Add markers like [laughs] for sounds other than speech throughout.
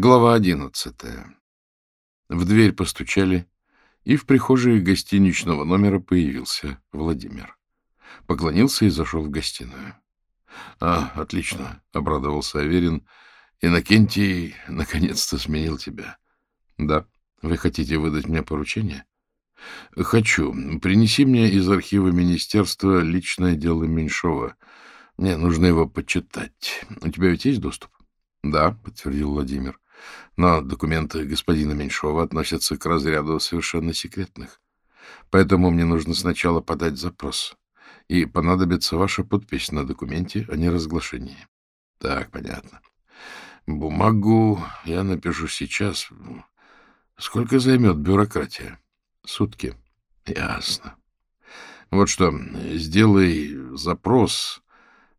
Глава одиннадцатая. В дверь постучали, и в прихожей гостиничного номера появился Владимир. Поклонился и зашел в гостиную. — А, отлично, — обрадовался Аверин. — Иннокентий наконец-то сменил тебя. — Да. Вы хотите выдать мне поручение? — Хочу. Принеси мне из архива министерства личное дело Меньшова. Мне нужно его почитать. У тебя ведь есть доступ? — Да, — подтвердил Владимир. — Но документы господина Меньшова относятся к разряду совершенно секретных. Поэтому мне нужно сначала подать запрос. И понадобится ваша подпись на документе о неразглашении. — Так, понятно. Бумагу я напишу сейчас. Сколько займет бюрократия? — Сутки. — Ясно. Вот что, сделай запрос,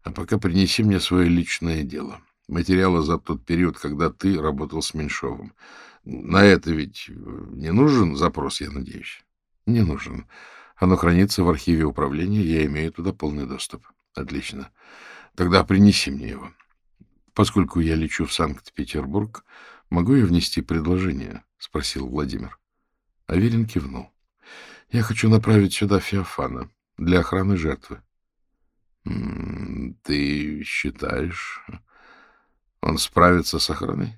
а пока принеси мне свое личное дело. — материала за тот период, когда ты работал с Меньшовым. На это ведь не нужен запрос, я надеюсь? Не нужен. Оно хранится в архиве управления, я имею туда полный доступ. Отлично. Тогда принеси мне его. Поскольку я лечу в Санкт-Петербург, могу я внести предложение? — спросил Владимир. Аверин кивнул. — Я хочу направить сюда Феофана для охраны жертвы. — Ты считаешь... Он справится с охраной?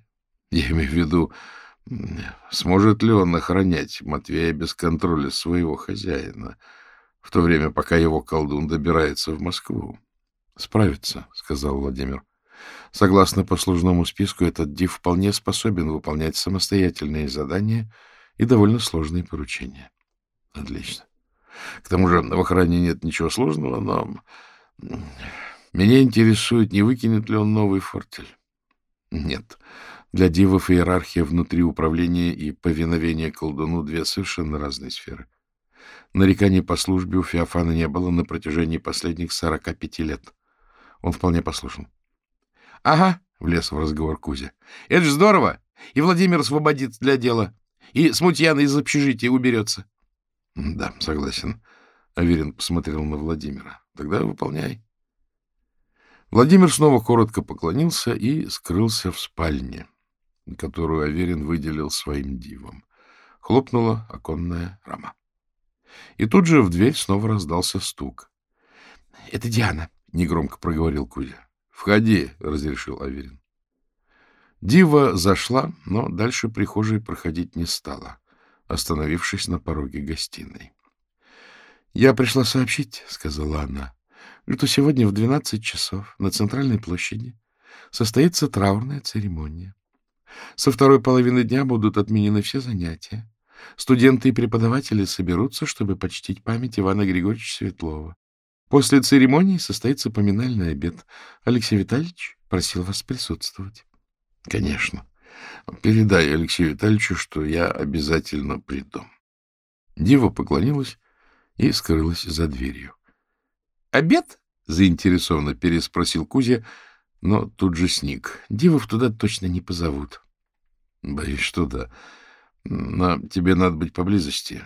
Я имею в виду, сможет ли он охранять Матвея без контроля своего хозяина, в то время, пока его колдун добирается в Москву? — Справится, — сказал Владимир. Согласно послужному списку, этот див вполне способен выполнять самостоятельные задания и довольно сложные поручения. — Отлично. К тому же в охране нет ничего сложного, но меня интересует, не выкинет ли он новый фортель. Нет. Для дивов иерархия внутри управления и повиновение колдуну — две совершенно разные сферы. Нареканий по службе у Феофана не было на протяжении последних сорока пяти лет. Он вполне послушен. — Ага, — влез в разговор Кузя. — Это же здорово! И Владимир освободит для дела. И Смутьяна из общежития уберется. — Да, согласен. Аверин посмотрел на Владимира. — Тогда выполняй. Владимир снова коротко поклонился и скрылся в спальне, которую Аверин выделил своим дивом. Хлопнула оконная рама. И тут же в дверь снова раздался стук. — Это Диана, — негромко проговорил Кузя. — Входи, — разрешил Аверин. Дива зашла, но дальше прихожей проходить не стала, остановившись на пороге гостиной. — Я пришла сообщить, — сказала она, что сегодня в 12 часов на Центральной площади состоится траурная церемония. Со второй половины дня будут отменены все занятия. Студенты и преподаватели соберутся, чтобы почтить память Ивана Григорьевича Светлова. После церемонии состоится поминальный обед. Алексей Витальевич просил вас присутствовать. — Конечно. Передай Алексею Витальевичу, что я обязательно приду. Дива поклонилась и скрылась за дверью. — Обед? — заинтересованно переспросил Кузя, но тут же сник. Дивов туда точно не позовут. — Боюсь, что да. Но тебе надо быть поблизости,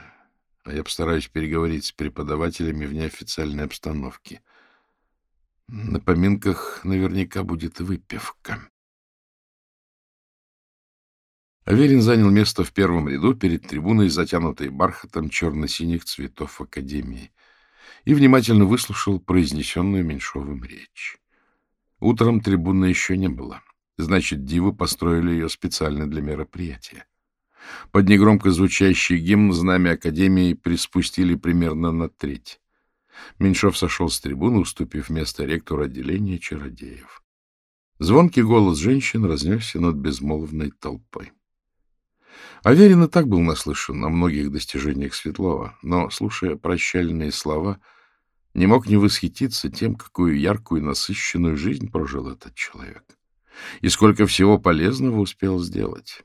а я постараюсь переговорить с преподавателями в неофициальной обстановке. На поминках наверняка будет выпивка. Аверин занял место в первом ряду перед трибуной, затянутой бархатом черно-синих цветов Академии и внимательно выслушал произнесенную Меньшовым речь. Утром трибуны еще не было. Значит, дивы построили ее специально для мероприятия. Под негромко звучащий гимн знамя Академии приспустили примерно на треть. Меньшов сошел с трибуны, уступив место ректору отделения чародеев. Звонкий голос женщин разнесся над безмолвной толпой. Аверин и так был наслышан о многих достижениях Светлова, но, слушая прощальные слова, не мог не восхититься тем, какую яркую и насыщенную жизнь прожил этот человек. И сколько всего полезного успел сделать.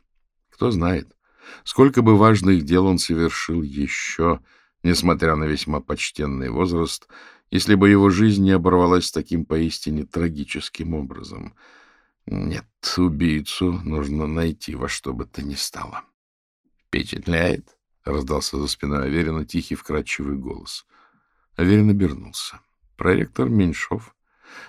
Кто знает, сколько бы важных дел он совершил еще, несмотря на весьма почтенный возраст, если бы его жизнь не оборвалась таким поистине трагическим образом. Нет, убийцу нужно найти во что бы то ни стало. — Впечатляет? — раздался за спиной Аверина тихий вкрадчивый голос. Аверин обернулся. Проректор Меньшов,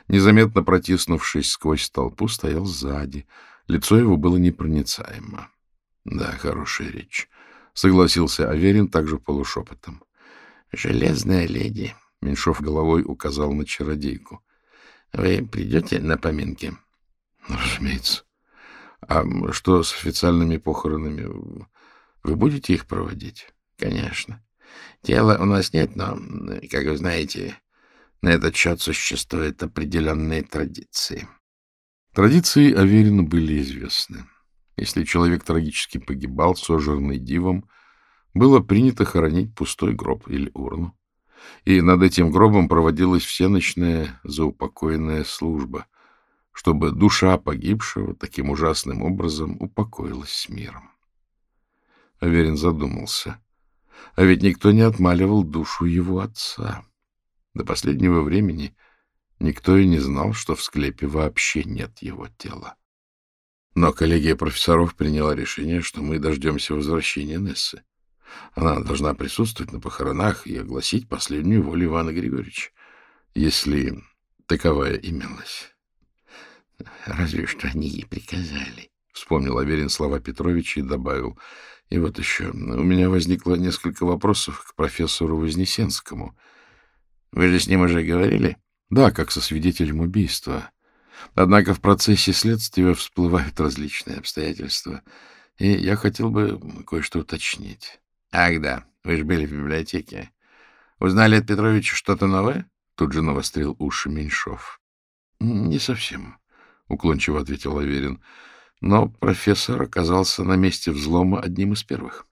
незаметно протиснувшись сквозь толпу, стоял сзади, Лицо его было непроницаемо. — Да, хорошая речь, — согласился Аверин также полушепотом. — Железная леди, — Меньшов головой указал на чародейку. — Вы придете на поминки? — Разумеется. — А что с официальными похоронами? Вы будете их проводить? — Конечно. Тела у нас нет, но, как вы знаете, на этот счет существуют определенные традиции. Традиции Аверину были известны. Если человек трагически погибал, сожранный дивом, было принято хоронить пустой гроб или урну. И над этим гробом проводилась всеночная заупокойная служба, чтобы душа погибшего таким ужасным образом упокоилась с миром. Аверин задумался. А ведь никто не отмаливал душу его отца. До последнего времени никто и не знал, что в склепе вообще нет его тела. Но коллегия профессоров приняла решение, что мы дождемся возвращения Нессы. Она должна присутствовать на похоронах и огласить последнюю волю Ивана Григорьевича, если таковая имелась. Разве что они ей приказали, — вспомнил Аверин слова Петровича и добавил. И вот еще, у меня возникло несколько вопросов к профессору Вознесенскому. Вы же с ним уже говорили? Да, как со свидетелем убийства. Однако в процессе следствия всплывают различные обстоятельства, и я хотел бы кое-что уточнить. Ах да, вы же были в библиотеке. Узнали от Петровича что-то новое? Тут же навострил уши Меньшов. Не совсем, уклончиво ответил Аверин. Но профессор оказался на месте взлома одним из первых.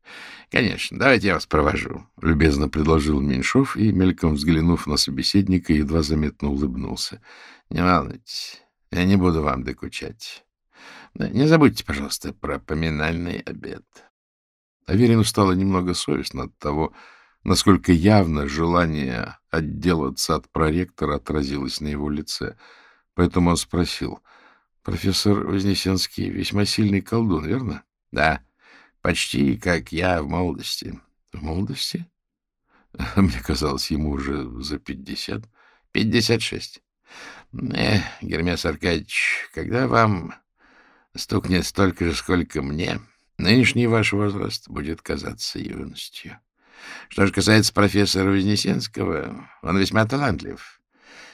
— Конечно, давайте я вас провожу, — любезно предложил Меньшов и, мельком взглянув на собеседника, едва заметно улыбнулся. — Не волнуйтесь, я не буду вам докучать. Не забудьте, пожалуйста, про поминальный обед. Аверину стало немного совестно от того, насколько явно желание отделаться от проректора отразилось на его лице. Поэтому он спросил, Профессор Вознесенский весьма сильный колдун, верно? Да, почти как я в молодости. В молодости? [laughs] Мне казалось, ему уже за пятьдесят. Пятьдесят шесть. Эх, Гермес Аркадьевич, когда вам стукнет столько же, сколько мне, нынешний ваш возраст будет казаться юностью. Что же касается профессора Вознесенского, он весьма талантлив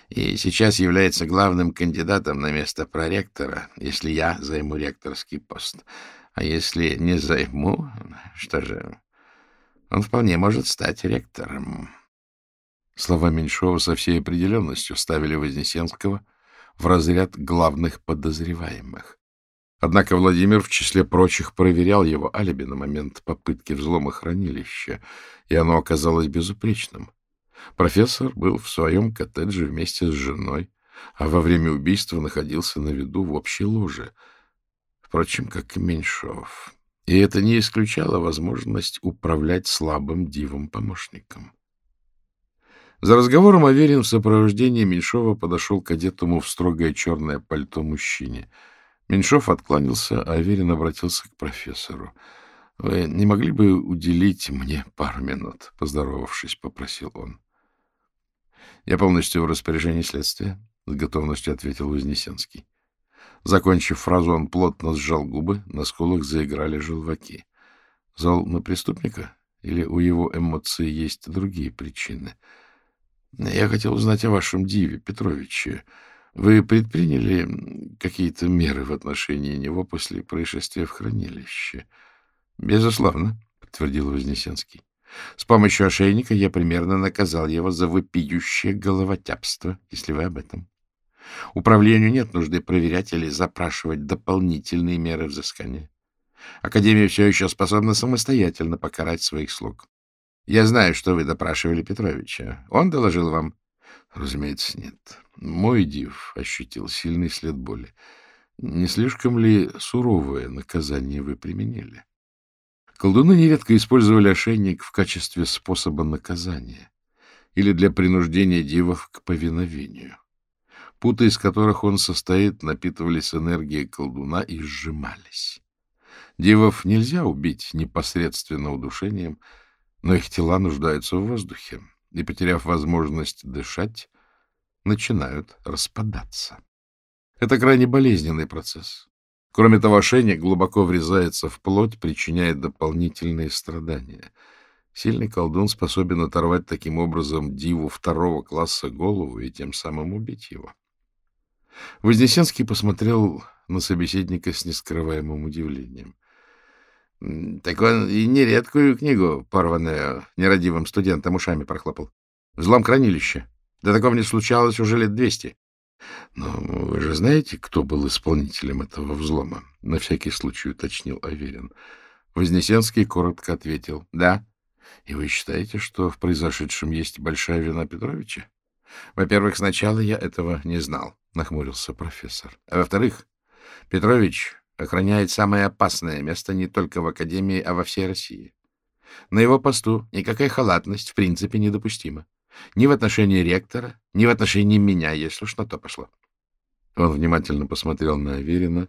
и сейчас является главным кандидатом на место проректора, если я займу ректорский пост. А если не займу, что же, он вполне может стать ректором. Слова Меньшова со всей определенностью ставили Вознесенского в разряд главных подозреваемых. Однако Владимир в числе прочих проверял его алиби на момент попытки взлома хранилища, и оно оказалось безупречным. Профессор был в своем коттедже вместе с женой, а во время убийства находился на виду в общей ложе, впрочем, как и Меньшов. И это не исключало возможность управлять слабым дивом-помощником. За разговором Аверин в сопровождении Меньшова подошел к одетому в строгое черное пальто мужчине. Меньшов откланялся, а Аверин обратился к профессору. — Вы не могли бы уделить мне пару минут? — поздоровавшись, попросил он. Я полностью в распоряжении следствия, — с готовностью ответил Вознесенский. Закончив фразу, он плотно сжал губы, на скулах заиграли желваки. Зал на преступника? Или у его эмоций есть другие причины? Я хотел узнать о вашем Диве Петровиче. Вы предприняли какие-то меры в отношении него после происшествия в хранилище? — Безусловно, — подтвердил Вознесенский. С помощью ошейника я примерно наказал его за вопиющее головотяпство, если вы об этом. Управлению нет нужды проверять или запрашивать дополнительные меры взыскания. Академия все еще способна самостоятельно покарать своих слуг. Я знаю, что вы допрашивали Петровича. Он доложил вам? Разумеется, нет. Мой див ощутил сильный след боли. Не слишком ли суровое наказание вы применили? Колдуны нередко использовали ошейник в качестве способа наказания или для принуждения дивов к повиновению. Путы, из которых он состоит, напитывались энергией колдуна и сжимались. Дивов нельзя убить непосредственно удушением, но их тела нуждаются в воздухе, и, потеряв возможность дышать, начинают распадаться. Это крайне болезненный процесс. Кроме того, ошейник глубоко врезается в плоть, причиняя дополнительные страдания. Сильный колдун способен оторвать таким образом диву второго класса голову и тем самым убить его. Вознесенский посмотрел на собеседника с нескрываемым удивлением. — Так он и нередкую книгу, порванную нерадивым студентом, ушами прохлопал. Взлом хранилища. Да такого не случалось уже лет двести. Но вы же знаете, кто был исполнителем этого взлома? На всякий случай уточнил Аверин. Вознесенский коротко ответил. Да. И вы считаете, что в произошедшем есть большая вина Петровича? Во-первых, сначала я этого не знал, нахмурился профессор. А во-вторых, Петрович охраняет самое опасное место не только в Академии, а во всей России. На его посту никакая халатность в принципе недопустима. Ни в отношении ректора, ни в отношении меня, если уж на то пошло. Он внимательно посмотрел на Аверина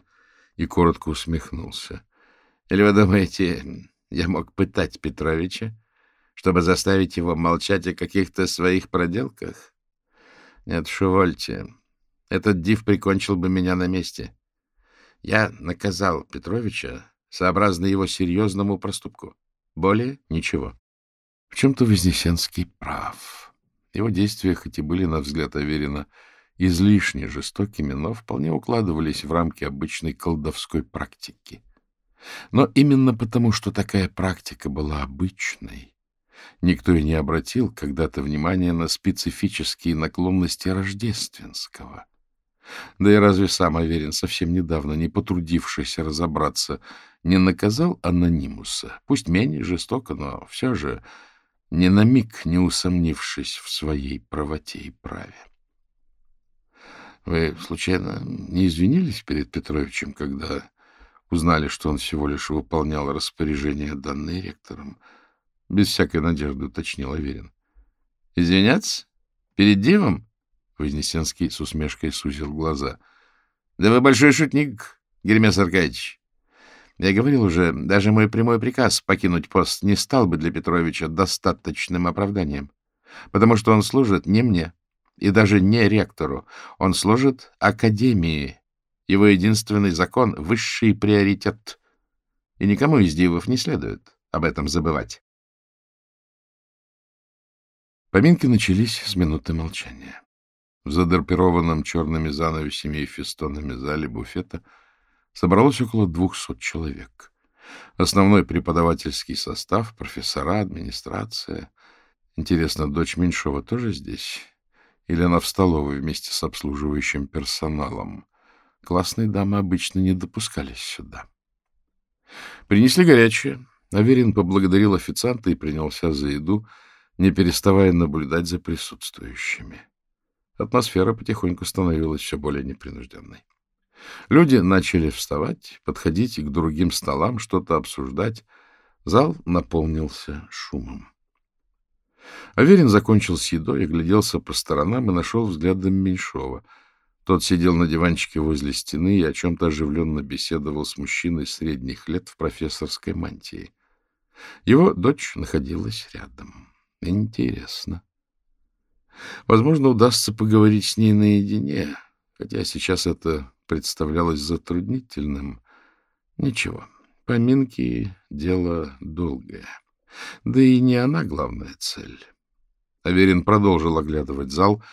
и коротко усмехнулся. — Или вы думаете, я мог пытать Петровича, чтобы заставить его молчать о каких-то своих проделках? Нет уж, увольте. Этот див прикончил бы меня на месте. Я наказал Петровича сообразно его серьезному проступку. Более ничего. В чем-то Вознесенский прав. Его действия, хоть и были, на взгляд Аверина, излишне жестокими, но вполне укладывались в рамки обычной колдовской практики. Но именно потому, что такая практика была обычной, никто и не обратил когда-то внимания на специфические наклонности рождественского — да и разве сам Аверин, совсем недавно не потрудившийся разобраться, не наказал анонимуса? Пусть менее жестоко, но все же ни на миг не усомнившись в своей правоте и праве. Вы, случайно, не извинились перед Петровичем, когда узнали, что он всего лишь выполнял распоряжение, данные ректором? Без всякой надежды уточнил Аверин. — Извиняться? Перед Дивом? Вознесенский с усмешкой сузил глаза. — Да вы большой шутник, Гермес Аркадьевич. Я говорил уже, даже мой прямой приказ покинуть пост не стал бы для Петровича достаточным оправданием, потому что он служит не мне и даже не ректору, он служит Академии. Его единственный закон — высший приоритет. И никому из дивов не следует об этом забывать. Поминки начались с минуты молчания. В задрапированном черными занавесями и фестонами зале буфета собралось около двухсот человек. Основной преподавательский состав, профессора, администрация. Интересно, дочь Меньшова тоже здесь? Или она в столовой вместе с обслуживающим персоналом? Классные дамы обычно не допускались сюда. Принесли горячее. Аверин поблагодарил официанта и принялся за еду, не переставая наблюдать за присутствующими. Атмосфера потихоньку становилась все более непринужденной. Люди начали вставать, подходить к другим столам, что-то обсуждать. Зал наполнился шумом. Аверин закончил с едой, огляделся по сторонам и нашел взглядом Меньшова. Тот сидел на диванчике возле стены и о чем-то оживленно беседовал с мужчиной средних лет в профессорской мантии. Его дочь находилась рядом. Интересно. Возможно, удастся поговорить с ней наедине, хотя сейчас это представлялось затруднительным. Ничего, поминки — дело долгое. Да и не она главная цель. Аверин продолжил оглядывать зал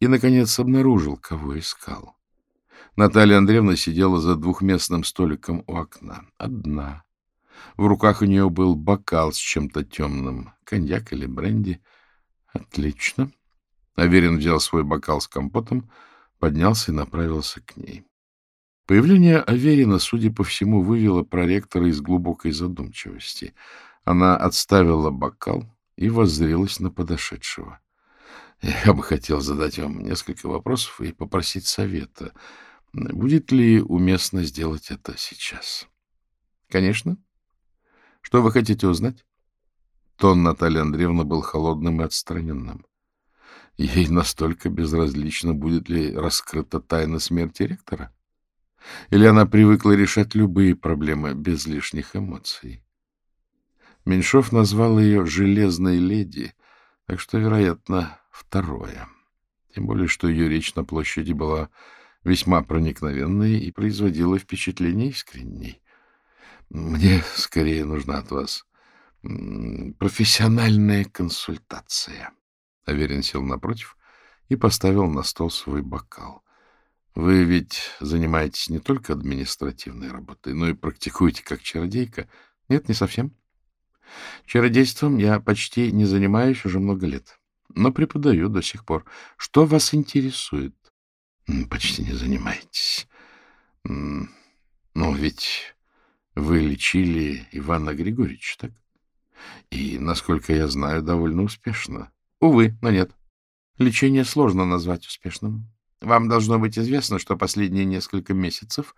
и, наконец, обнаружил, кого искал. Наталья Андреевна сидела за двухместным столиком у окна. Одна. В руках у нее был бокал с чем-то темным. Коньяк или бренди. Отлично. Аверин взял свой бокал с компотом, поднялся и направился к ней. Появление Аверина, судя по всему, вывело проректора из глубокой задумчивости. Она отставила бокал и воззрелась на подошедшего. — Я бы хотел задать вам несколько вопросов и попросить совета. Будет ли уместно сделать это сейчас? — Конечно. — Что вы хотите узнать? Тон Натальи Андреевны был холодным и отстраненным. Ей настолько безразлично, будет ли раскрыта тайна смерти ректора? Или она привыкла решать любые проблемы без лишних эмоций? Меньшов назвал ее «железной леди», так что, вероятно, второе. Тем более, что ее речь на площади была весьма проникновенной и производила впечатление искренней. Мне скорее нужна от вас профессиональная консультация. Аверин сел напротив и поставил на стол свой бокал. Вы ведь занимаетесь не только административной работой, но и практикуете как чародейка. Нет, не совсем. Чародейством я почти не занимаюсь уже много лет, но преподаю до сих пор. Что вас интересует? Почти не занимаетесь. Ну, ведь вы лечили Ивана Григорьевича, так? И, насколько я знаю, довольно успешно. Увы, но нет. Лечение сложно назвать успешным. Вам должно быть известно, что последние несколько месяцев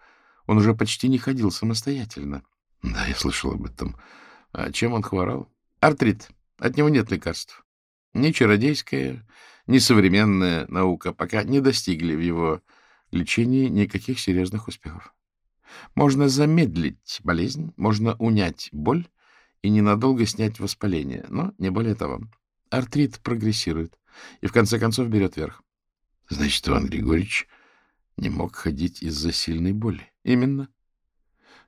он уже почти не ходил самостоятельно. Да, я слышал об этом. А чем он хворал? Артрит. От него нет лекарств. Ни чародейская, ни современная наука пока не достигли в его лечении никаких серьезных успехов. Можно замедлить болезнь, можно унять боль и ненадолго снять воспаление, но не более того. Артрит прогрессирует и в конце концов берет верх. Значит, Иван Григорьевич не мог ходить из-за сильной боли. Именно.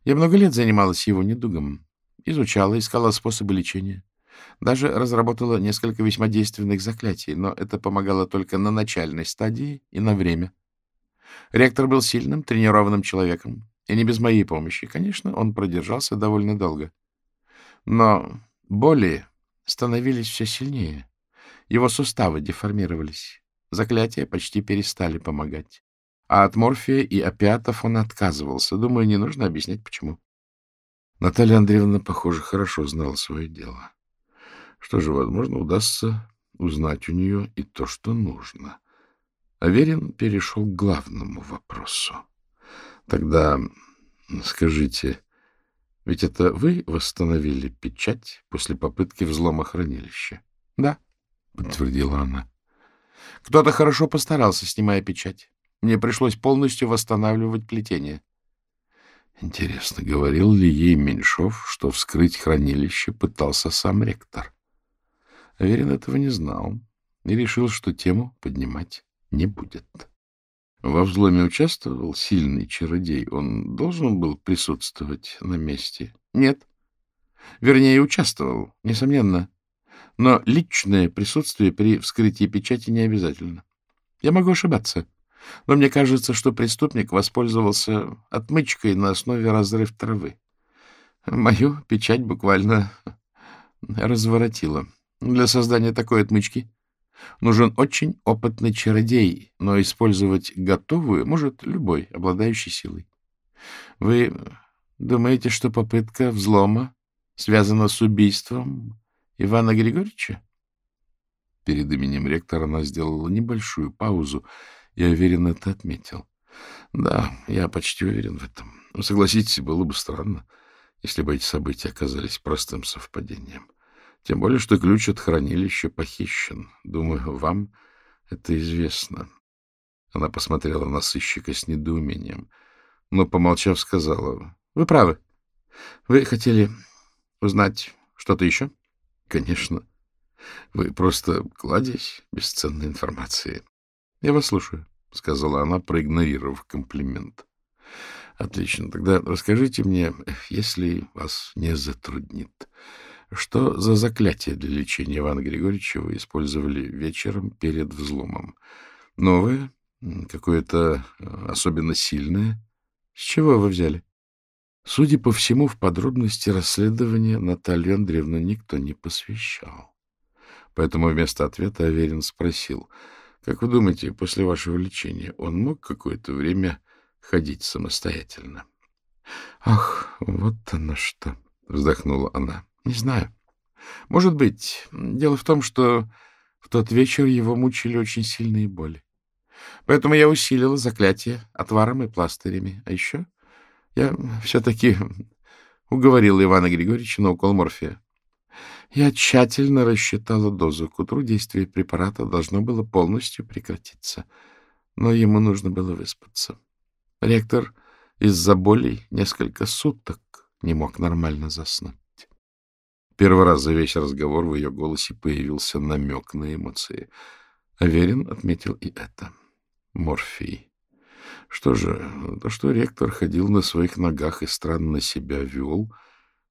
Я много лет занималась его недугом, изучала, искала способы лечения. Даже разработала несколько весьма действенных заклятий, но это помогало только на начальной стадии и на время. Ректор был сильным, тренированным человеком, и не без моей помощи. Конечно, он продержался довольно долго. Но боли становились все сильнее. Его суставы деформировались. Заклятия почти перестали помогать. А от морфия и опиатов он отказывался. Думаю, не нужно объяснять, почему. Наталья Андреевна, похоже, хорошо знала свое дело. Что же, возможно, удастся узнать у нее и то, что нужно. Аверин перешел к главному вопросу. Тогда скажите, ведь это вы восстановили печать после попытки взлома хранилища? — Да, — подтвердила она. — Кто-то хорошо постарался, снимая печать. Мне пришлось полностью восстанавливать плетение. Интересно, говорил ли ей Меньшов, что вскрыть хранилище пытался сам ректор? Аверин этого не знал и решил, что тему поднимать не будет. Во взломе участвовал сильный чародей. Он должен был присутствовать на месте? Нет. Вернее, участвовал, несомненно. Но личное присутствие при вскрытии печати не обязательно. Я могу ошибаться, но мне кажется, что преступник воспользовался отмычкой на основе разрыв травы. Мою печать буквально разворотила. Для создания такой отмычки Нужен очень опытный чародей, но использовать готовую может любой, обладающий силой. Вы думаете, что попытка взлома связана с убийством Ивана Григорьевича? Перед именем ректора она сделала небольшую паузу. Я уверен, это отметил. Да, я почти уверен в этом. Согласитесь, было бы странно, если бы эти события оказались простым совпадением. — тем более, что ключ от хранилища похищен. Думаю, вам это известно. Она посмотрела на сыщика с недоумением, но, помолчав, сказала, — Вы правы. Вы хотели узнать что-то еще? — Конечно. Вы просто кладезь бесценной информации. — Я вас слушаю, — сказала она, проигнорировав комплимент. — Отлично. Тогда расскажите мне, если вас не затруднит, что за заклятие для лечения Ивана Григорьевича вы использовали вечером перед взломом? Новое? Какое-то э, особенно сильное? С чего вы взяли? Судя по всему, в подробности расследования Наталью Андреевну никто не посвящал. Поэтому вместо ответа Аверин спросил, «Как вы думаете, после вашего лечения он мог какое-то время ходить самостоятельно?» «Ах, вот оно что!» — вздохнула она. Не знаю. Может быть. Дело в том, что в тот вечер его мучили очень сильные боли. Поэтому я усилила заклятие отваром и пластырями. А еще я все-таки уговорил Ивана Григорьевича на укол морфия. Я тщательно рассчитала дозу. К утру действие препарата должно было полностью прекратиться. Но ему нужно было выспаться. Ректор из-за болей несколько суток не мог нормально заснуть. Первый раз за весь разговор в ее голосе появился намек на эмоции. Аверин отметил и это. Морфий. Что же, то, что ректор ходил на своих ногах и странно себя вел,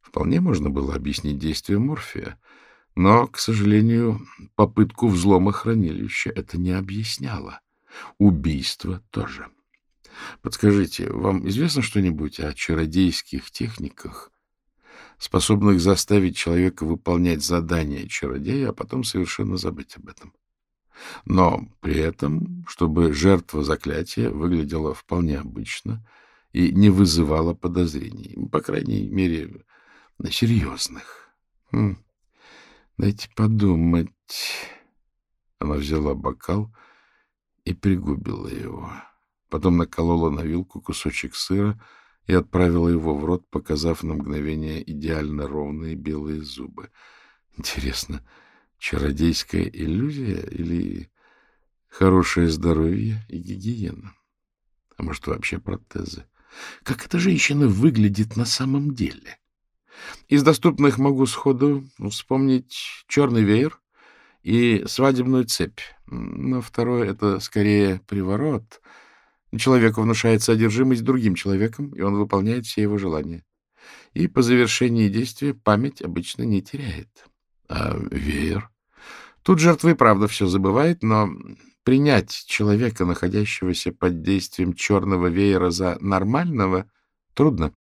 вполне можно было объяснить действием морфия. Но, к сожалению, попытку взлома хранилища это не объясняло. Убийство тоже. Подскажите, вам известно что-нибудь о чародейских техниках, способных заставить человека выполнять задания чародея, а потом совершенно забыть об этом? Но при этом, чтобы жертва заклятия выглядела вполне обычно и не вызывала подозрений, по крайней мере, серьезных. Хм. Дайте подумать. Она взяла бокал и пригубила его. Потом наколола на вилку кусочек сыра и отправила его в рот, показав на мгновение идеально ровные белые зубы. Интересно, чародейская иллюзия или хорошее здоровье и гигиена? А может, вообще протезы? Как эта женщина выглядит на самом деле? Из доступных могу сходу вспомнить черный веер и свадебную цепь. Но второе — это скорее приворот. Человеку внушается одержимость другим человеком, и он выполняет все его желания. И по завершении действия память обычно не теряет. А веер? Тут жертва и правда все забывает, но принять человека, находящегося под действием черного веера, за нормального трудно.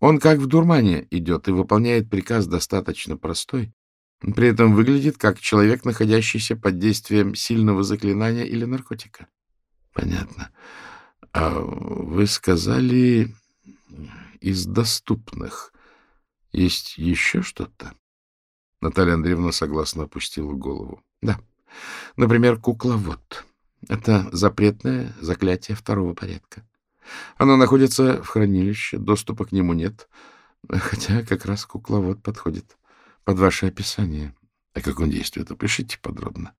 Он как в дурмане идет и выполняет приказ достаточно простой, при этом выглядит как человек, находящийся под действием сильного заклинания или наркотика. Понятно. А вы сказали, из доступных есть еще что-то? Наталья Андреевна согласно опустила голову. Да. Например, кукловод. Это запретное заклятие второго порядка. Оно находится в хранилище, доступа к нему нет, хотя как раз кукловод подходит под ваше описание. А как он действует, опишите подробно.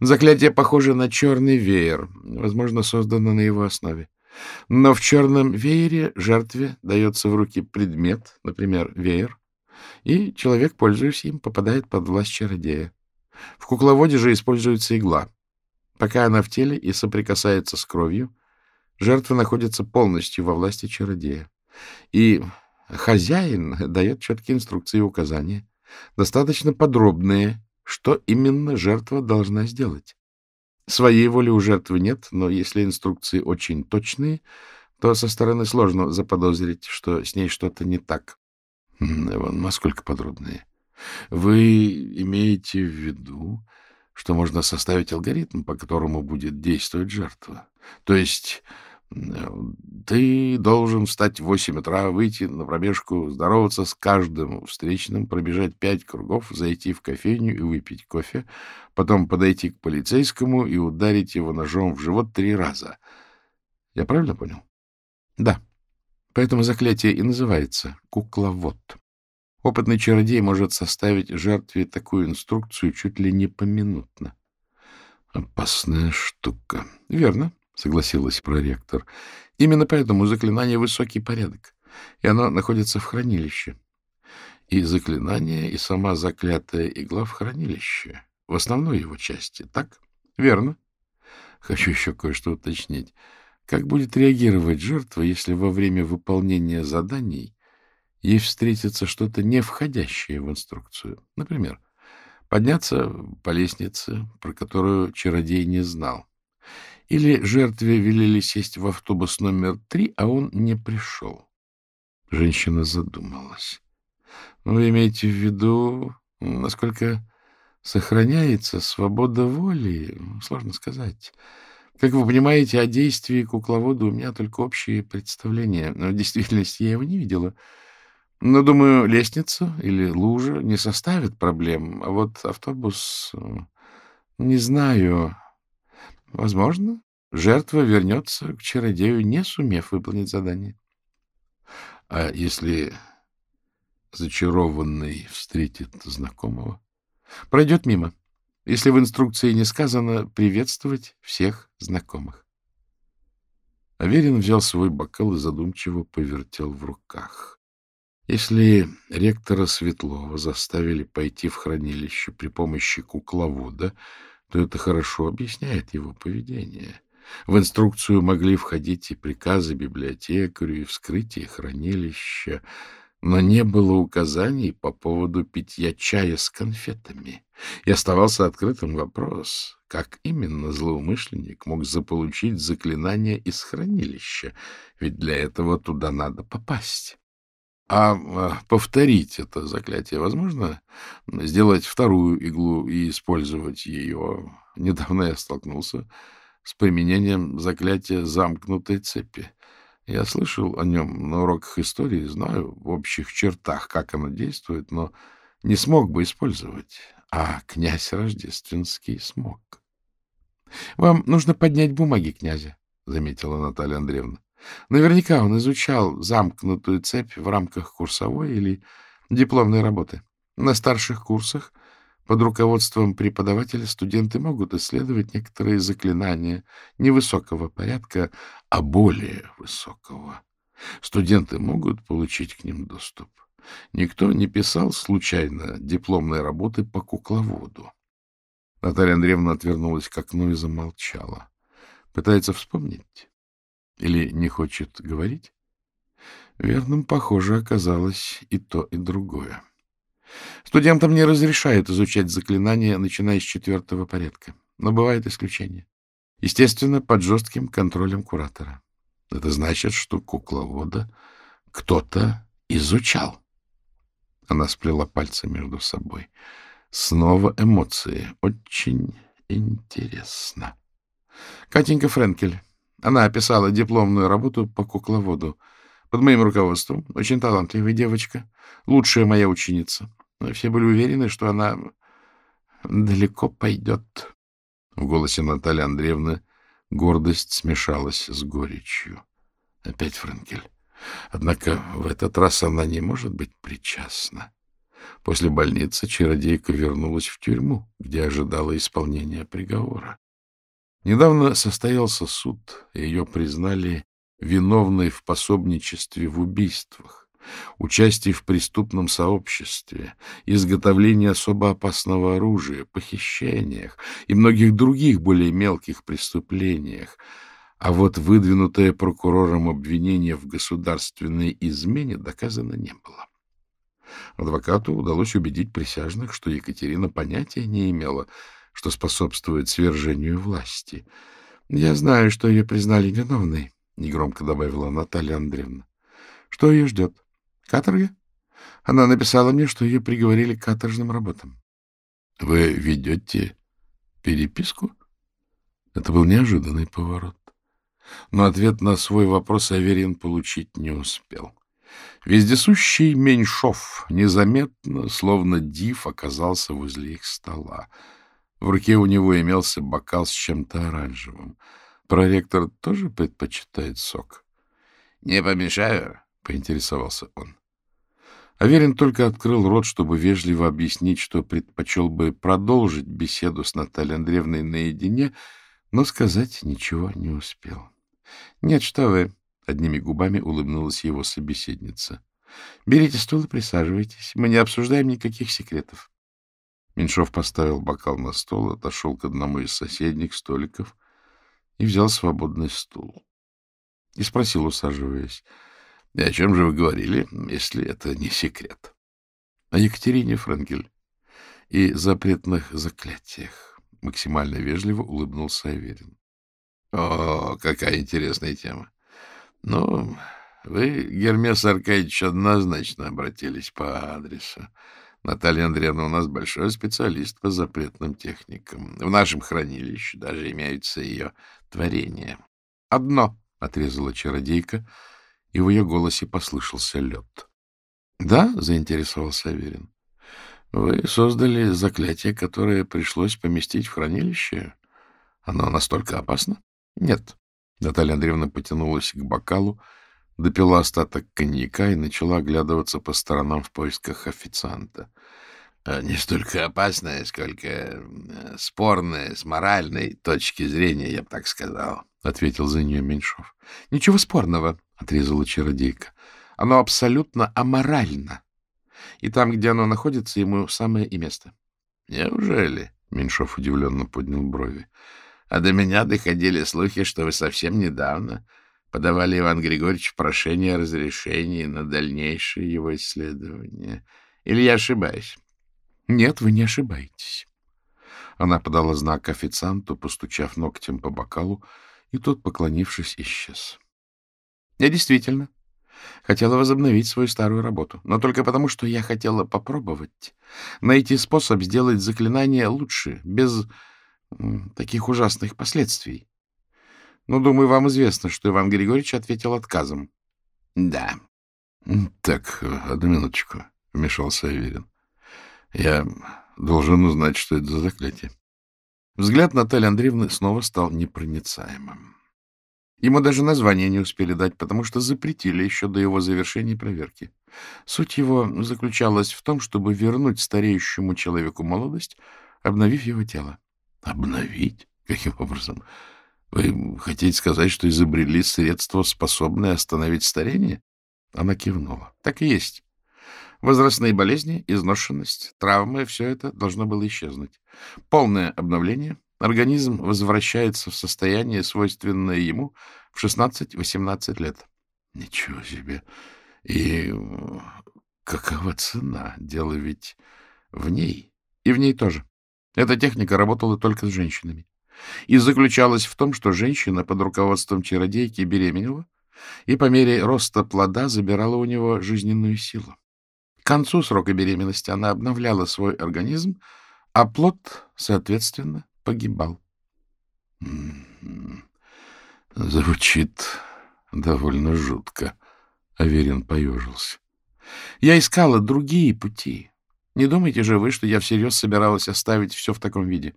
Заклятие похоже на черный веер, возможно, создано на его основе. Но в черном веере жертве дается в руки предмет, например, веер, и человек, пользуясь им, попадает под власть чародея. В кукловоде же используется игла. Пока она в теле и соприкасается с кровью, жертва находится полностью во власти чародея. И хозяин дает четкие инструкции и указания, достаточно подробные, что именно жертва должна сделать. Своей воли у жертвы нет, но если инструкции очень точные, то со стороны сложно заподозрить, что с ней что-то не так. Вон, насколько подробные. Вы имеете в виду, что можно составить алгоритм, по которому будет действовать жертва? То есть ты должен встать в восемь утра, выйти на пробежку, здороваться с каждым встречным, пробежать пять кругов, зайти в кофейню и выпить кофе, потом подойти к полицейскому и ударить его ножом в живот три раза. Я правильно понял? Да. Поэтому заклятие и называется «кукловод». Опытный чародей может составить жертве такую инструкцию чуть ли не поминутно. Опасная штука. Верно. — согласилась проректор. — Именно поэтому заклинание — высокий порядок, и оно находится в хранилище. И заклинание, и сама заклятая игла в хранилище, в основной его части, так? Верно. Хочу еще кое-что уточнить. Как будет реагировать жертва, если во время выполнения заданий ей встретится что-то, не входящее в инструкцию? Например, подняться по лестнице, про которую чародей не знал, или жертве велели сесть в автобус номер три, а он не пришел. Женщина задумалась. Вы имеете в виду, насколько сохраняется свобода воли? Сложно сказать. Как вы понимаете, о действии кукловода у меня только общие представления. Но в действительности я его не видела. Но, думаю, лестница или лужа не составит проблем. А вот автобус... Не знаю. Возможно, жертва вернется к чародею, не сумев выполнить задание. А если зачарованный встретит знакомого? Пройдет мимо. Если в инструкции не сказано приветствовать всех знакомых. Аверин взял свой бокал и задумчиво повертел в руках. Если ректора Светлова заставили пойти в хранилище при помощи кукловода, то это хорошо объясняет его поведение. В инструкцию могли входить и приказы библиотекарю, и вскрытие хранилища, но не было указаний по поводу питья чая с конфетами. И оставался открытым вопрос, как именно злоумышленник мог заполучить заклинание из хранилища, ведь для этого туда надо попасть. А, а повторить это заклятие возможно? Сделать вторую иглу и использовать ее? Недавно я столкнулся с применением заклятия замкнутой цепи. Я слышал о нем на уроках истории, знаю в общих чертах, как оно действует, но не смог бы использовать. А князь Рождественский смог. — Вам нужно поднять бумаги князя, — заметила Наталья Андреевна. Наверняка он изучал замкнутую цепь в рамках курсовой или дипломной работы. На старших курсах под руководством преподавателя студенты могут исследовать некоторые заклинания невысокого порядка, а более высокого. Студенты могут получить к ним доступ. Никто не писал случайно дипломной работы по кукловоду. Наталья Андреевна отвернулась к окну и замолчала. Пытается вспомнить. Или не хочет говорить? Верным, похоже, оказалось и то, и другое. Студентам не разрешают изучать заклинания, начиная с четвертого порядка. Но бывают исключения. Естественно, под жестким контролем куратора. Это значит, что кукловода кто-то изучал. Она сплела пальцы между собой. Снова эмоции. Очень интересно. Катенька Френкель. Она описала дипломную работу по кукловоду. Под моим руководством. Очень талантливая девочка. Лучшая моя ученица. Все были уверены, что она далеко пойдет. В голосе Натальи Андреевны гордость смешалась с горечью. Опять Франкель. Однако в этот раз она не может быть причастна. После больницы чародейка вернулась в тюрьму, где ожидала исполнения приговора. Недавно состоялся суд, и ее признали виновной в пособничестве в убийствах, участии в преступном сообществе, изготовлении особо опасного оружия, похищениях и многих других более мелких преступлениях, а вот выдвинутое прокурором обвинение в государственной измене доказано не было. Адвокату удалось убедить присяжных, что Екатерина понятия не имела, что способствует свержению власти. — Я знаю, что ее признали виновной, — негромко добавила Наталья Андреевна. — Что ее ждет? Каторга? Она написала мне, что ее приговорили к каторжным работам. — Вы ведете переписку? Это был неожиданный поворот. Но ответ на свой вопрос Аверин получить не успел. Вездесущий Меньшов незаметно, словно див, оказался возле их стола. В руке у него имелся бокал с чем-то оранжевым. Проректор тоже предпочитает сок. — Не помешаю? — поинтересовался он. Аверин только открыл рот, чтобы вежливо объяснить, что предпочел бы продолжить беседу с Натальей Андреевной наедине, но сказать ничего не успел. — Нет, что вы! — одними губами улыбнулась его собеседница. — Берите стул и присаживайтесь. Мы не обсуждаем никаких секретов. Меньшов поставил бокал на стол, отошел к одному из соседних столиков и взял свободный стул. И спросил, усаживаясь, — о чем же вы говорили, если это не секрет? — О Екатерине Франкель и запретных заклятиях. Максимально вежливо улыбнулся Аверин. — О, какая интересная тема. Ну, вы, Гермес Аркадьевич, однозначно обратились по адресу. Наталья Андреевна у нас большой специалист по запретным техникам. В нашем хранилище даже имеются ее творения. — Одно, — отрезала чародейка, и в ее голосе послышался лед. — Да, — заинтересовался Аверин. — Вы создали заклятие, которое пришлось поместить в хранилище? Оно настолько опасно? — Нет. Наталья Андреевна потянулась к бокалу, допила остаток коньяка и начала оглядываться по сторонам в поисках официанта. А, — Не столько опасное, сколько э, спорное с моральной точки зрения, я бы так сказал, — ответил за нее Меньшов. — Ничего спорного, — отрезала чародейка. — Оно абсолютно аморально. И там, где оно находится, ему самое и место. — Неужели? — Меньшов удивленно поднял брови. А до меня доходили слухи, что вы совсем недавно подавали Иван Григорьевич прошение о разрешении на дальнейшее его исследование. Или я ошибаюсь? — Нет, вы не ошибаетесь. Она подала знак официанту, постучав ногтем по бокалу, и тот, поклонившись, исчез. — Я действительно хотела возобновить свою старую работу, но только потому, что я хотела попробовать найти способ сделать заклинание лучше, без таких ужасных последствий. Но, думаю, вам известно, что Иван Григорьевич ответил отказом. — Да. — Так, одну минуточку, — вмешался Аверин. — Я должен узнать, что это за заклятие. Взгляд Натальи Андреевны снова стал непроницаемым. Ему даже название не успели дать, потому что запретили еще до его завершения проверки. Суть его заключалась в том, чтобы вернуть стареющему человеку молодость, обновив его тело. — Обновить? Каким образом? Вы хотите сказать, что изобрели средство, способное остановить старение? Она кивнула. — Так и есть. Возрастные болезни, изношенность, травмы — все это должно было исчезнуть. Полное обновление. Организм возвращается в состояние, свойственное ему в 16-18 лет. Ничего себе! И какова цена? Дело ведь в ней. И в ней тоже. Эта техника работала только с женщинами. И заключалась в том, что женщина под руководством чародейки беременела и по мере роста плода забирала у него жизненную силу. К концу срока беременности она обновляла свой организм, а плод, соответственно, погибал. М-м-м. Звучит довольно жутко. Аверин поежился. Я искала другие пути. Не думайте же вы, что я всерьез собиралась оставить все в таком виде.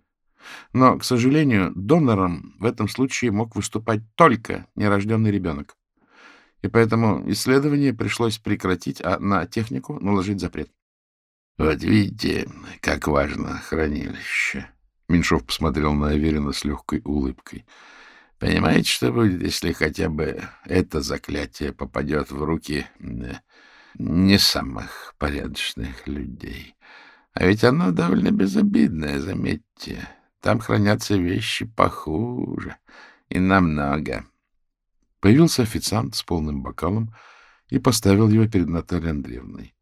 Но, к сожалению, донором в этом случае мог выступать только нерожденный ребенок и поэтому исследование пришлось прекратить, а на технику наложить запрет. — Вот видите, как важно хранилище. Меньшов посмотрел на Аверина с легкой улыбкой. — Понимаете, что будет, если хотя бы это заклятие попадет в руки не самых порядочных людей? А ведь оно довольно безобидное, заметьте. Там хранятся вещи похуже и намного. Появился официант с полным бокалом и поставил его перед Натальей Андреевной.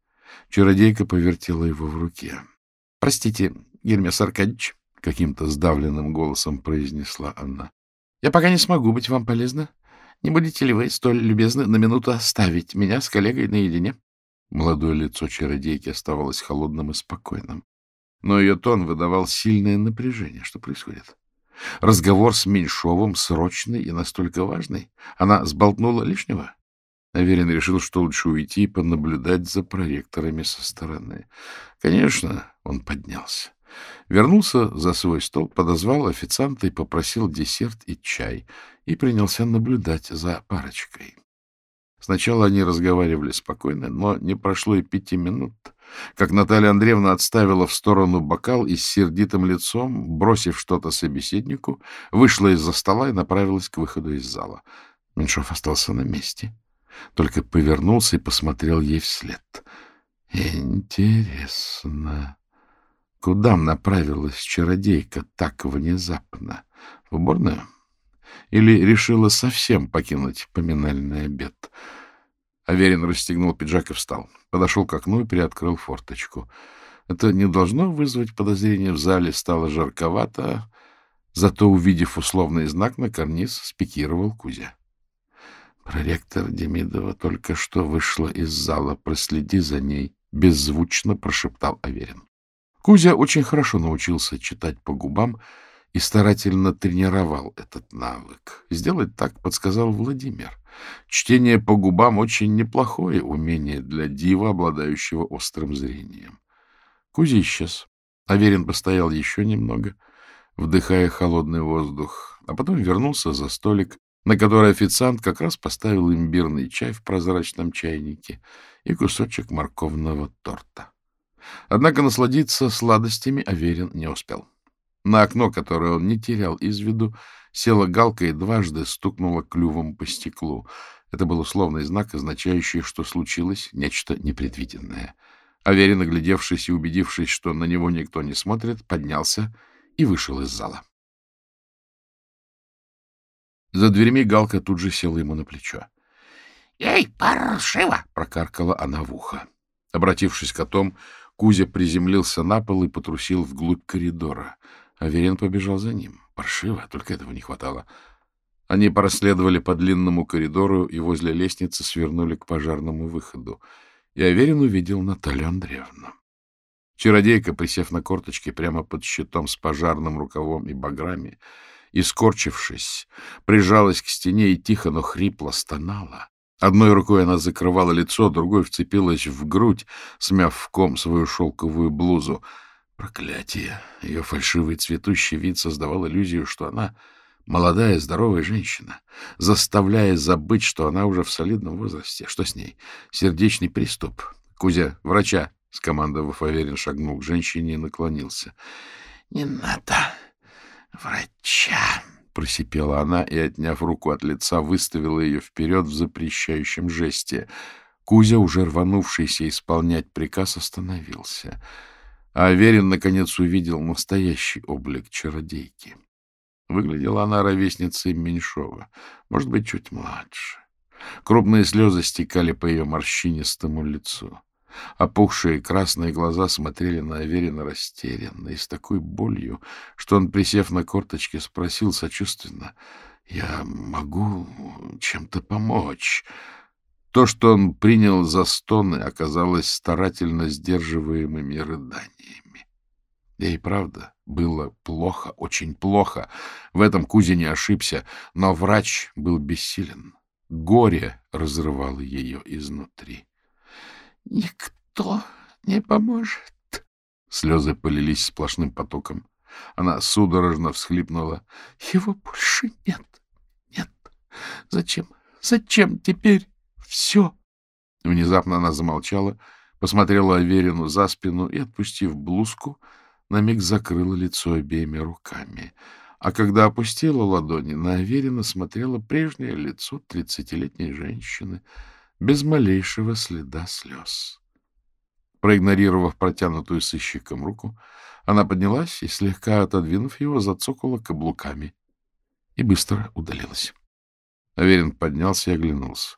Чародейка повертела его в руке. — Простите, Гермес Аркадьевич, — каким-то сдавленным голосом произнесла она. — Я пока не смогу быть вам полезна. Не будете ли вы столь любезны на минуту оставить меня с коллегой наедине? Молодое лицо чародейки оставалось холодным и спокойным. Но ее тон выдавал сильное напряжение. Что происходит? Разговор с Меньшовым срочный и настолько важный. Она сболтнула лишнего. Аверин решил, что лучше уйти и понаблюдать за проректорами со стороны. Конечно, он поднялся. Вернулся за свой стол, подозвал официанта и попросил десерт и чай, и принялся наблюдать за парочкой. Сначала они разговаривали спокойно, но не прошло и пяти минут, как Наталья Андреевна отставила в сторону бокал и с сердитым лицом, бросив что-то собеседнику, вышла из-за стола и направилась к выходу из зала. Меньшов остался на месте, только повернулся и посмотрел ей вслед. Интересно, куда направилась чародейка так внезапно? В уборную? Или решила совсем покинуть поминальный обед? Аверин расстегнул пиджак и встал. Подошел к окну и приоткрыл форточку. Это не должно вызвать подозрения. В зале стало жарковато, зато, увидев условный знак, на карниз спикировал Кузя. Проректор Демидова только что вышла из зала. Проследи за ней, — беззвучно прошептал Аверин. Кузя очень хорошо научился читать по губам и старательно тренировал этот навык. Сделать так подсказал Владимир. Чтение по губам — очень неплохое умение для дива, обладающего острым зрением. Кузя исчез. Аверин постоял еще немного, вдыхая холодный воздух, а потом вернулся за столик, на который официант как раз поставил имбирный чай в прозрачном чайнике и кусочек морковного торта. Однако насладиться сладостями Аверин не успел. На окно, которое он не терял из виду, Села галка и дважды стукнула клювом по стеклу. Это был условный знак, означающий, что случилось нечто непредвиденное. Аверин, оглядевшись и убедившись, что на него никто не смотрит, поднялся и вышел из зала. За дверьми Галка тут же села ему на плечо. — Эй, паршиво! — прокаркала она в ухо. Обратившись к котом, Кузя приземлился на пол и потрусил вглубь коридора. Аверин побежал за ним. Паршиво, только этого не хватало. Они проследовали по длинному коридору и возле лестницы свернули к пожарному выходу. И Аверин увидел Наталью Андреевну. Чародейка, присев на корточки прямо под щитом с пожарным рукавом и баграми, и, скорчившись, прижалась к стене и тихо, но хрипло стонала. Одной рукой она закрывала лицо, другой вцепилась в грудь, смяв в ком свою шелковую блузу. Проклятие! Ее фальшивый цветущий вид создавал иллюзию, что она молодая, здоровая женщина, заставляя забыть, что она уже в солидном возрасте. Что с ней? Сердечный приступ. Кузя, врача! — скомандовав, Аверин шагнул к женщине и наклонился. — Не надо врача! — просипела она и, отняв руку от лица, выставила ее вперед в запрещающем жесте. Кузя, уже рванувшийся исполнять приказ, остановился. А Аверин, наконец, увидел настоящий облик чародейки. Выглядела она ровесницей Меньшова, может быть, чуть младше. Крупные слезы стекали по ее морщинистому лицу. Опухшие красные глаза смотрели на Аверина растерянно и с такой болью, что он, присев на корточки, спросил сочувственно, «Я могу чем-то помочь?» То, что он принял за стоны, оказалось старательно сдерживаемыми рыданиями. И правда, было плохо, очень плохо. В этом Кузя не ошибся, но врач был бессилен. Горе разрывало ее изнутри. Никто не поможет. Слезы полились сплошным потоком. Она судорожно всхлипнула. Его больше нет. Нет. Зачем? Зачем теперь все? Внезапно она замолчала, посмотрела Аверину за спину и, отпустив блузку, на миг закрыла лицо обеими руками. А когда опустила ладони, на Аверина смотрела прежнее лицо тридцатилетней женщины — без малейшего следа слез. Проигнорировав протянутую сыщиком руку, она поднялась и, слегка отодвинув его, зацокала каблуками и быстро удалилась. Аверин поднялся и оглянулся.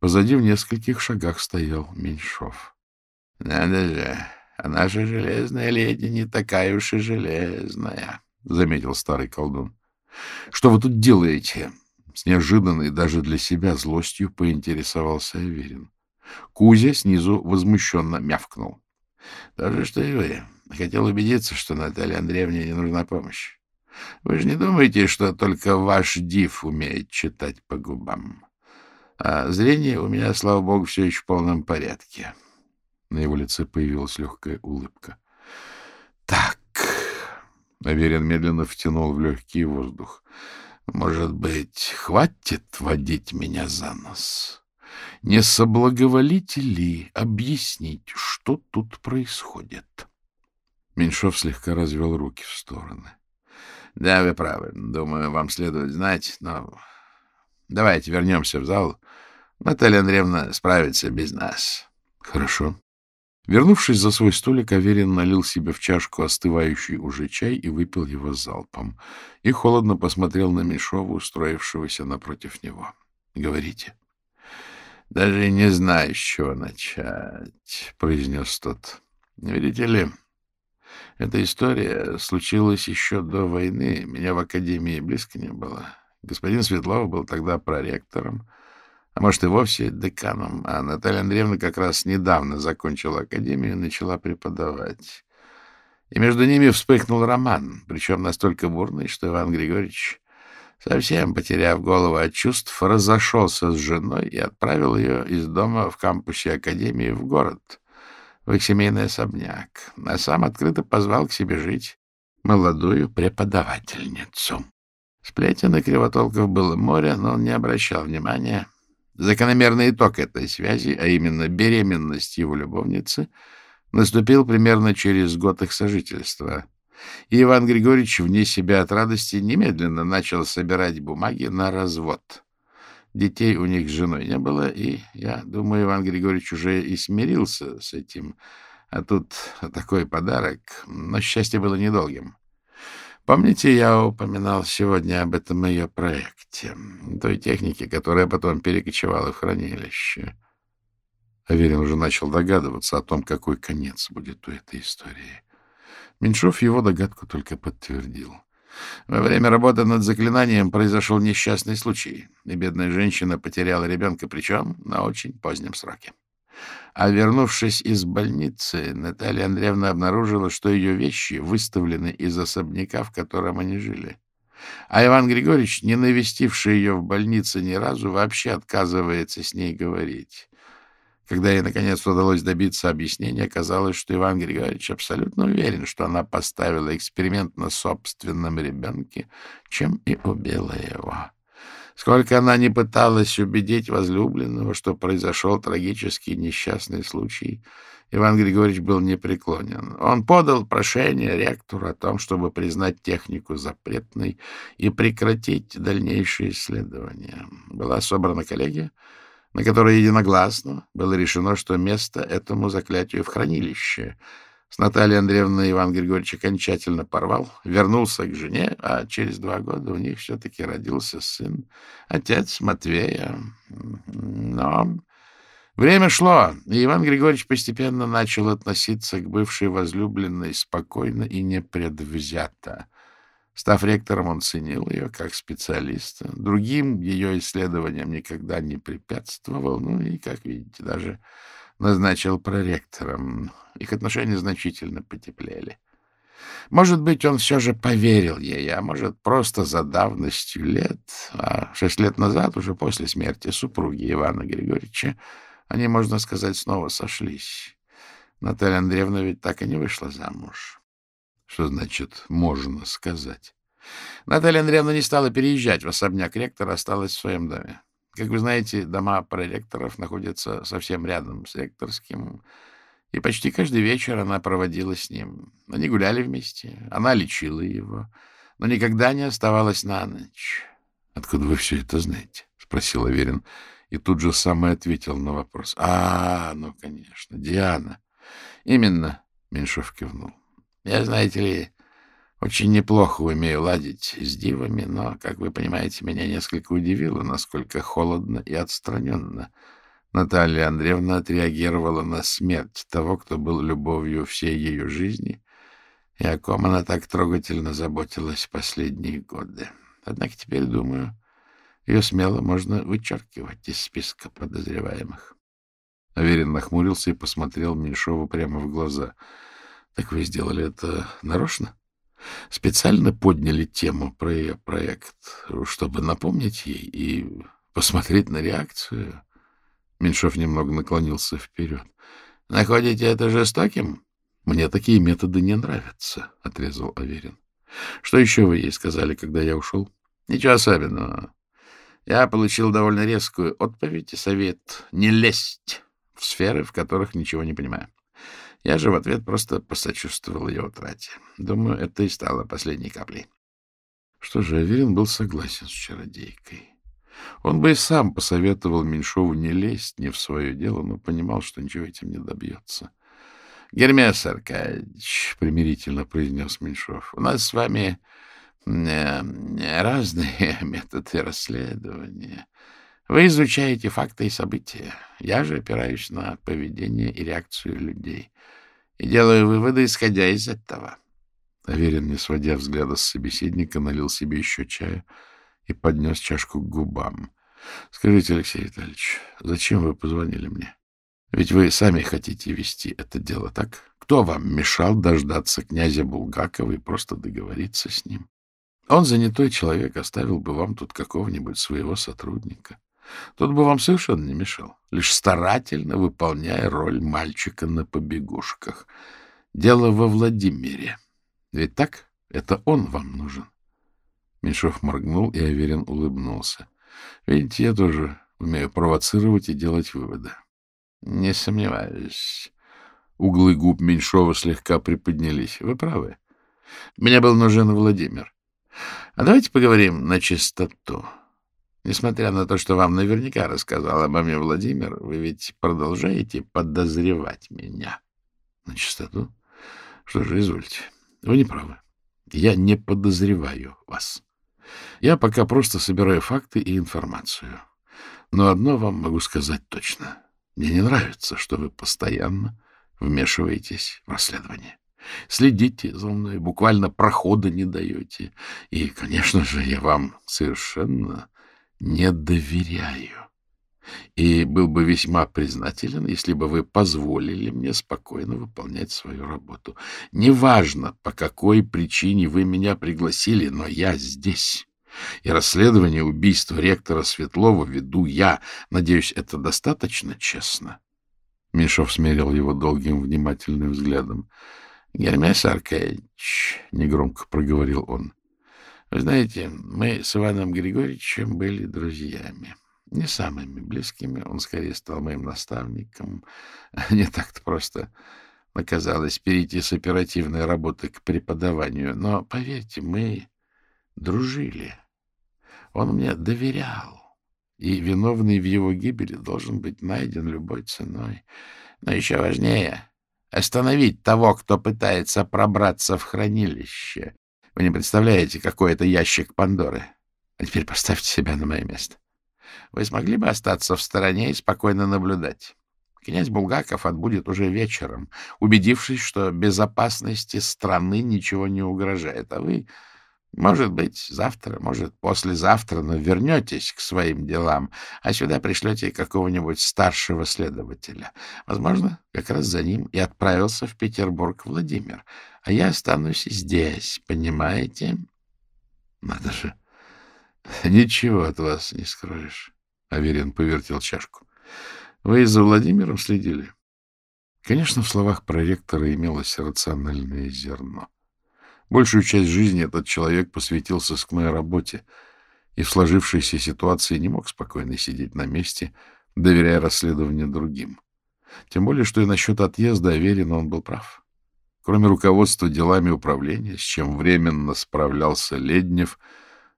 Позади в нескольких шагах стоял Меньшов. — Надо же, а наша железная леди не такая уж и железная, — заметил старый колдун. — Что вы тут делаете? С неожиданной даже для себя злостью поинтересовался Аверин. Кузя снизу возмущенно мявкнул. — То же, что и вы. Хотел убедиться, что Наталье Андреевне не нужна помощь. Вы же не думаете, что только ваш див умеет читать по губам? А зрение у меня, слава богу, все еще в полном порядке. На его лице появилась легкая улыбка. — Так... Аверин медленно втянул в легкий воздух. Может быть, хватит водить меня за нос? Не соблаговолите ли объяснить, что тут происходит? Меньшов слегка развел руки в стороны. — Да, вы правы. Думаю, вам следует знать, но... Давайте вернемся в зал. Наталья Андреевна справится без нас. — Хорошо. Вернувшись за свой столик, Аверин налил себе в чашку остывающий уже чай и выпил его залпом. И холодно посмотрел на Мишова, устроившегося напротив него. — Говорите. — Даже не знаю, с чего начать, — произнес тот. — Видите ли, эта история случилась еще до войны. Меня в академии близко не было. Господин Светлов был тогда проректором а может, и вовсе деканом, а Наталья Андреевна как раз недавно закончила академию и начала преподавать. И между ними вспыхнул роман, причем настолько бурный, что Иван Григорьевич, совсем потеряв голову от чувств, разошелся с женой и отправил ее из дома в кампусе академии в город, в их семейный особняк, а сам открыто позвал к себе жить молодую преподавательницу. Сплетен и кривотолков было море, но он не обращал внимания — Закономерный итог этой связи, а именно беременность его любовницы, наступил примерно через год их сожительства. И Иван Григорьевич вне себя от радости немедленно начал собирать бумаги на развод. Детей у них с женой не было, и, я думаю, Иван Григорьевич уже и смирился с этим. А тут такой подарок, но счастье было недолгим. Помните, я упоминал сегодня об этом ее проекте, той технике, которая потом перекочевала в хранилище? Аверин уже начал догадываться о том, какой конец будет у этой истории. Меньшов его догадку только подтвердил. Во время работы над заклинанием произошел несчастный случай, и бедная женщина потеряла ребенка, причем на очень позднем сроке. А вернувшись из больницы, Наталья Андреевна обнаружила, что ее вещи выставлены из особняка, в котором они жили. А Иван Григорьевич, не навестивший ее в больнице ни разу, вообще отказывается с ней говорить. Когда ей, наконец, удалось добиться объяснения, оказалось, что Иван Григорьевич абсолютно уверен, что она поставила эксперимент на собственном ребенке, чем и убила его. Сколько она не пыталась убедить возлюбленного, что произошел трагический несчастный случай, Иван Григорьевич был непреклонен. Он подал прошение ректору о том, чтобы признать технику запретной и прекратить дальнейшие исследования. Была собрана коллегия, на которой единогласно было решено, что место этому заклятию в хранилище — с Натальей Андреевной Иван Григорьевич окончательно порвал, вернулся к жене, а через два года у них все-таки родился сын, отец Матвея. Но время шло, и Иван Григорьевич постепенно начал относиться к бывшей возлюбленной спокойно и непредвзято. Став ректором, он ценил ее как специалиста. Другим ее исследованиям никогда не препятствовал. Ну и, как видите, даже назначил проректором. Их отношения значительно потеплели. Может быть, он все же поверил ей, а может, просто за давностью лет. А шесть лет назад, уже после смерти супруги Ивана Григорьевича, они, можно сказать, снова сошлись. Наталья Андреевна ведь так и не вышла замуж. Что значит «можно сказать»? Наталья Андреевна не стала переезжать в особняк ректора, осталась в своем доме. Как вы знаете, дома проректоров находятся совсем рядом с ректорским, и почти каждый вечер она проводила с ним. Они гуляли вместе, она лечила его, но никогда не оставалась на ночь. — Откуда вы все это знаете? — спросил Аверин, и тут же сам и ответил на вопрос. — А, ну, конечно, Диана. — Именно, — Меньшов кивнул. — Я, знаете ли, очень неплохо умею ладить с дивами, но, как вы понимаете, меня несколько удивило, насколько холодно и отстраненно Наталья Андреевна отреагировала на смерть того, кто был любовью всей ее жизни, и о ком она так трогательно заботилась последние годы. Однако теперь, думаю, ее смело можно вычеркивать из списка подозреваемых. Аверин нахмурился и посмотрел Меньшову прямо в глаза. — Так вы сделали это нарочно? Специально подняли тему про ее проект, чтобы напомнить ей и посмотреть на реакцию. Меньшов немного наклонился вперед. — Находите это жестоким? — Мне такие методы не нравятся, — отрезал Аверин. — Что еще вы ей сказали, когда я ушел? — Ничего особенного. Я получил довольно резкую отповедь и совет не лезть в сферы, в которых ничего не понимаю. Я же в ответ просто посочувствовал ее утрате. Думаю, это и стало последней каплей. Что же, Аверин был согласен с чародейкой. Он бы и сам посоветовал Меньшову не лезть не в свое дело, но понимал, что ничего этим не добьется. — Гермес Аркадьевич, — примирительно произнес Меньшов, — у нас с вами э, разные [laughs] методы расследования. Вы изучаете факты и события. Я же опираюсь на поведение и реакцию людей и делаю выводы, исходя из этого. Аверин, не сводя взгляда с собеседника, налил себе еще чая и поднес чашку к губам. — Скажите, Алексей Витальевич, зачем вы позвонили мне? Ведь вы сами хотите вести это дело, так? Кто вам мешал дождаться князя Булгакова и просто договориться с ним? Он занятой человек, оставил бы вам тут какого-нибудь своего сотрудника. Тот бы вам совершенно не мешал, лишь старательно выполняя роль мальчика на побегушках. Дело во Владимире. Ведь так? Это он вам нужен. Меньшов моргнул, и Аверин улыбнулся. Видите, я тоже умею провоцировать и делать выводы. Не сомневаюсь. Углы губ Меньшова слегка приподнялись. Вы правы. Мне был нужен Владимир. А давайте поговорим на чистоту. Несмотря на то, что вам наверняка рассказал обо мне Владимир, вы ведь продолжаете подозревать меня. На чистоту? Что же, извольте. Вы не правы. Я не подозреваю вас. Я пока просто собираю факты и информацию. Но одно вам могу сказать точно. Мне не нравится, что вы постоянно вмешиваетесь в расследование. Следите за мной, буквально прохода не даете. И, конечно же, я вам совершенно не доверяю. И был бы весьма признателен, если бы вы позволили мне спокойно выполнять свою работу. Неважно, по какой причине вы меня пригласили, но я здесь. И расследование убийства ректора Светлова веду я. Надеюсь, это достаточно честно. Мишов смерил его долгим внимательным взглядом. — Гермес Аркадьевич, — негромко проговорил он, — вы знаете, мы с Иваном Григорьевичем были друзьями. Не самыми близкими, он скорее стал моим наставником. [laughs] Не так-то просто оказалось перейти с оперативной работы к преподаванию. Но, поверьте, мы дружили. Он мне доверял, и виновный в его гибели должен быть найден любой ценой. Но еще важнее — остановить того, кто пытается пробраться в хранилище. Вы не представляете, какой это ящик Пандоры. А теперь поставьте себя на мое место. Вы смогли бы остаться в стороне и спокойно наблюдать? Князь Булгаков отбудет уже вечером, убедившись, что безопасности страны ничего не угрожает, а вы может быть, завтра, может, послезавтра, но вернетесь к своим делам, а сюда пришлете какого-нибудь старшего следователя. Возможно, как раз за ним и отправился в Петербург Владимир. А я останусь здесь, понимаете? Надо же. [laughs] Ничего от вас не скроешь. Аверин повертел чашку. Вы за Владимиром следили? Конечно, в словах проректора имелось рациональное зерно. Большую часть жизни этот человек посвятил сыскной работе и в сложившейся ситуации не мог спокойно сидеть на месте, доверяя расследованию другим. Тем более, что и насчет отъезда Аверина он был прав. Кроме руководства делами управления, с чем временно справлялся Леднев,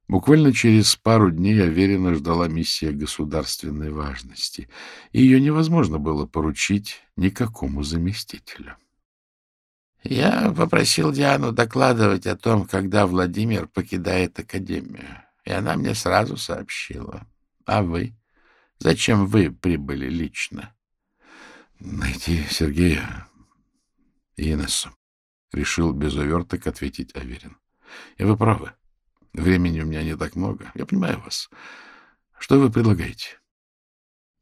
буквально через пару дней Аверина ждала миссия государственной важности, и ее невозможно было поручить никакому заместителю. Я попросил Диану докладывать о том, когда Владимир покидает Академию, и она мне сразу сообщила. А вы? Зачем вы прибыли лично? Найти Сергея и Инессу. Решил без уверток ответить Аверин. И вы правы. Времени у меня не так много. Я понимаю вас. Что вы предлагаете?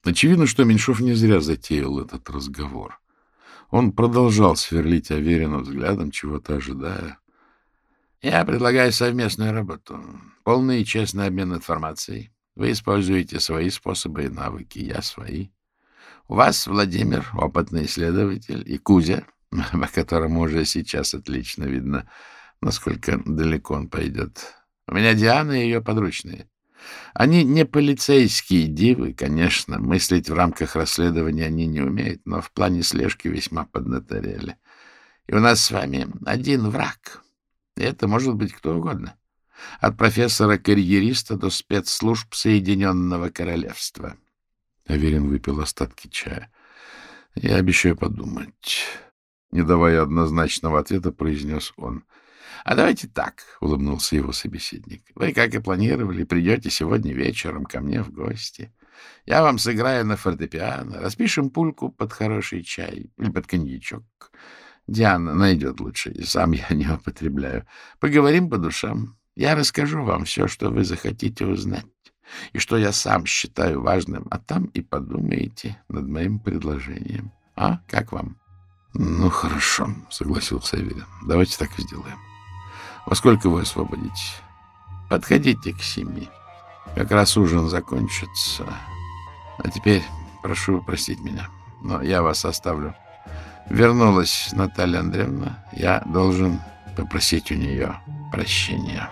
Очевидно, что Меньшов не зря затеял этот разговор. Он продолжал сверлить Аверину взглядом, чего-то ожидая. — Я предлагаю совместную работу. Полный и честный обмен информацией. Вы используете свои способы и навыки, я свои. У вас Владимир, опытный исследователь, и Кузя, [laughs] по которому уже сейчас отлично видно, насколько далеко он пойдет. У меня Диана и ее подручные. Они не полицейские дивы, конечно, мыслить в рамках расследования они не умеют, но в плане слежки весьма поднаторели. И у нас с вами один враг. И это может быть кто угодно. От профессора-карьериста до спецслужб Соединенного Королевства. Аверин выпил остатки чая. Я обещаю подумать. Не давая однозначного ответа, произнес он —— А давайте так, — улыбнулся его собеседник. — Вы, как и планировали, придете сегодня вечером ко мне в гости. Я вам сыграю на фортепиано, распишем пульку под хороший чай или под коньячок. Диана найдет лучше, и сам я [laughs] не употребляю. Поговорим по душам. Я расскажу вам все, что вы захотите узнать, и что я сам считаю важным, а там и подумаете над моим предложением. А, как вам? — Ну, хорошо, — согласился Аверин. — Давайте так и сделаем. Во сколько вы освободитесь? Подходите к семи. Как раз ужин закончится. А теперь прошу простить меня, но я вас оставлю. Вернулась Наталья Андреевна. Я должен попросить у нее прощения.